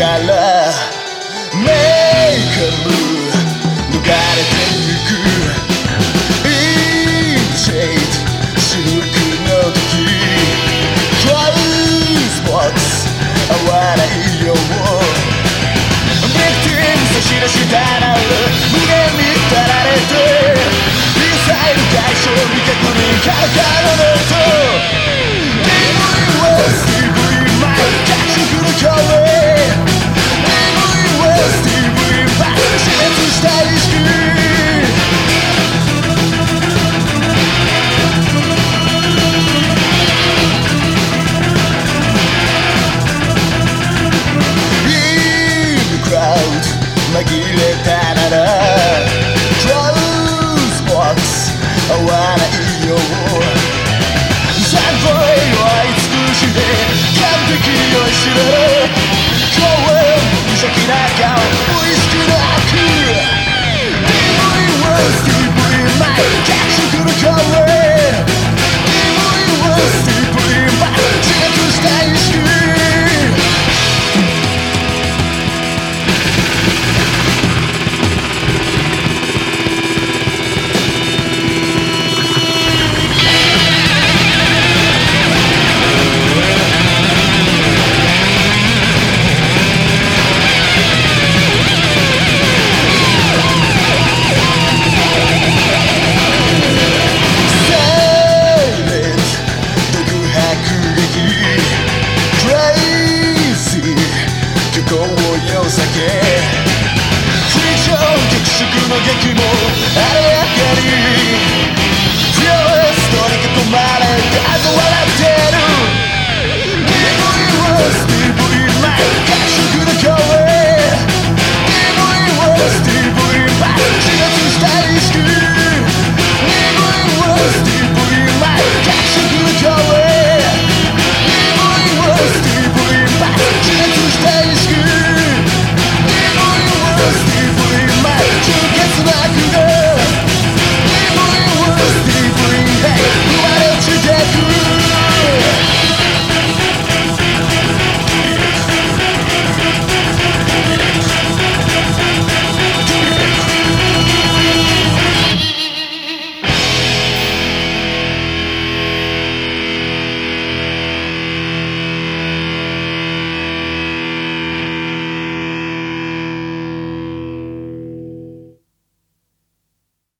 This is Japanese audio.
からメイク抜かれてゆく完璧に酔いしれ公無邪気な顔。先非常激縮の劇もあれやかり